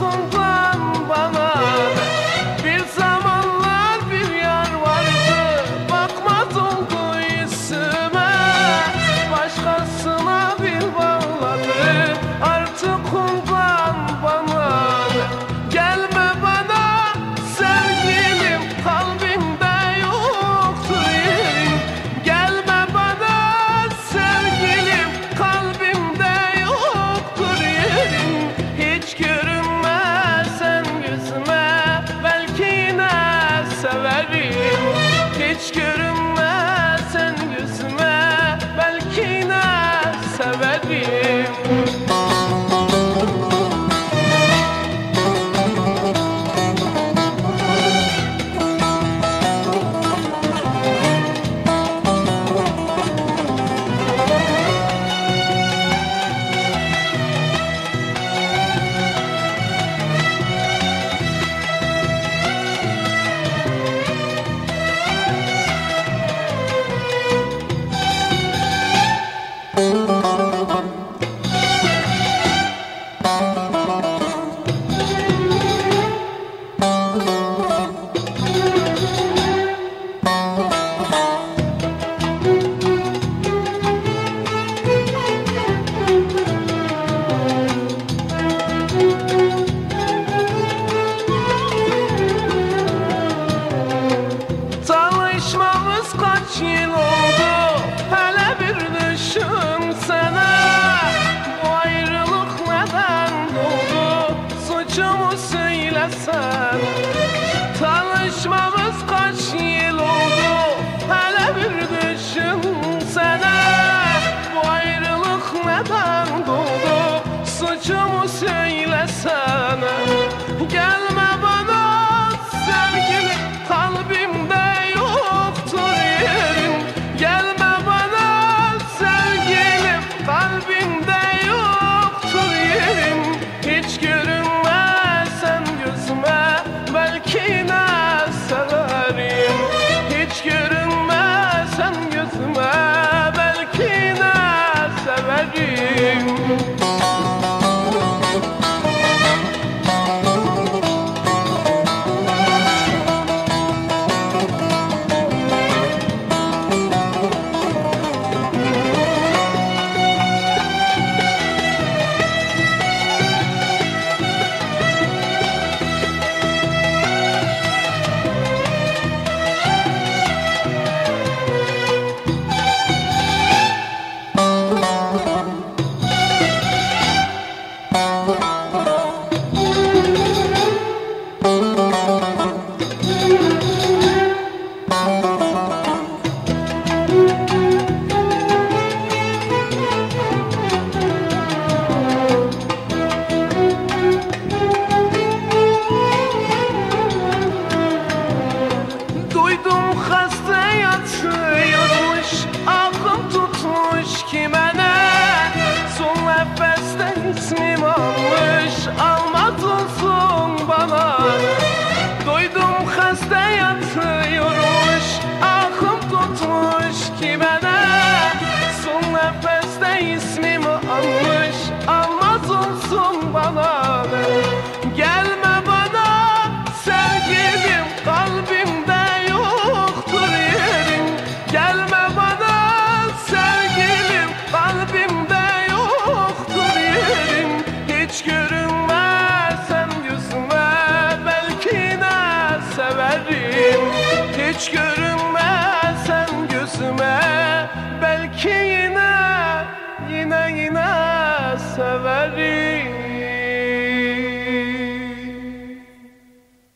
không vang và scared she